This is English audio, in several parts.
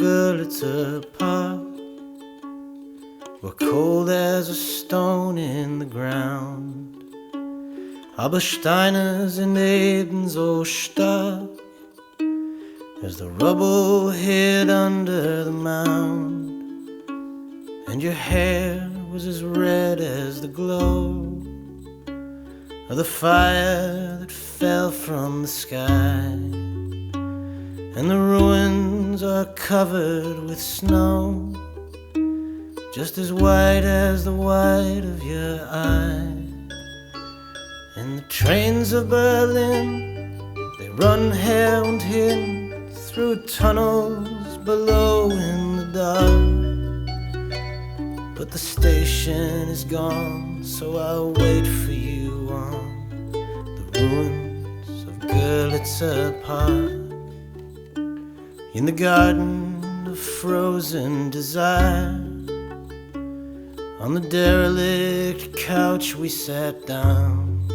Görlitzer Park. We're cold as a stone in the ground. Aber Steine sind ebenso stark as the rubble hid under the mound. And your hair was as red as the glow of the fire that fell from the sky. And the ruins are covered with snow, just as white as the white of your eye. And the trains of Berlin, they run her und hin through tunnels below in the dark. But the station is gone, so I'll wait for you on the ruins of Görlitzer Park. In the garden of frozen desire, on the derelict couch we sat down.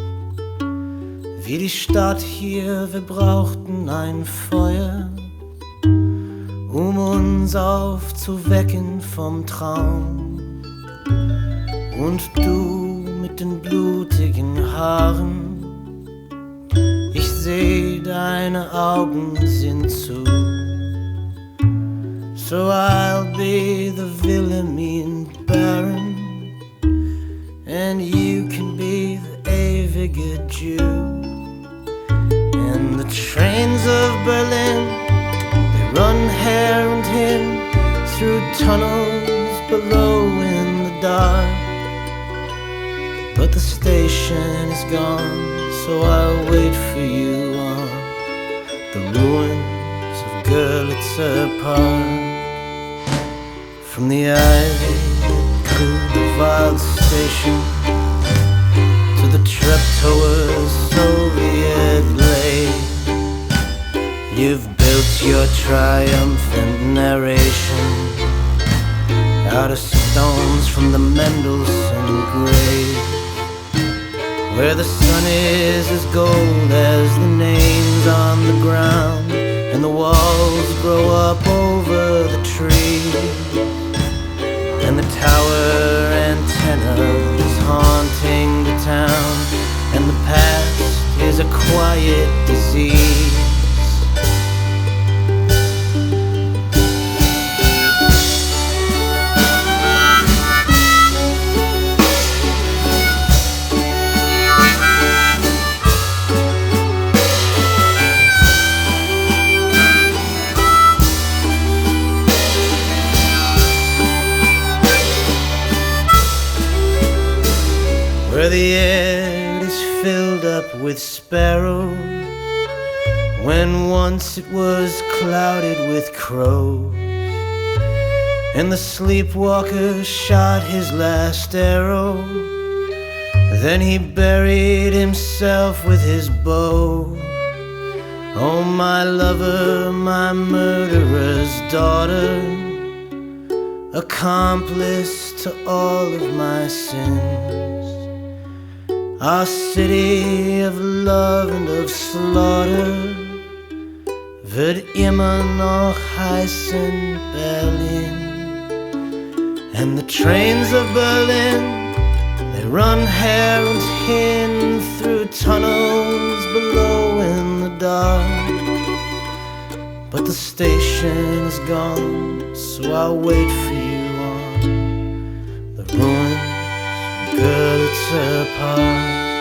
Wie die Stadt hier, wir brauchten ein Feuer, um uns aufzuwecken vom Traum. Und du mit den blutigen Haaren, ich seh, deine Augen sind zu. So I'll be the Wilhelmine Baron, and you can be the ewige Jew. And the trains of Berlin, they run her and him through tunnels below in the dark. But the station is gone, so I'll wait for you on the ruins of Görlitzer Park. From the ivy at Grunewald station to the Treptower Soviet blade, you've built your triumphant narration out of stones from the Mendelssohn grave, where the sun is as gold as the names on the ground, and the walls grow up over the the tower antennas haunting the town, and the past is a quiet disease. Where the air is filled up with sparrows when once it was clouded with crows and the sleepwalker shot his last arrow. Then he buried himself with his bow. Oh my lover my murderer's daughter accomplice to all of my sins our city of love and of slaughter wird immer noch heißen Berlin. And the trains of Berlin, they run her and hin through tunnels below in the dark. But the station is gone, so I'll wait for you on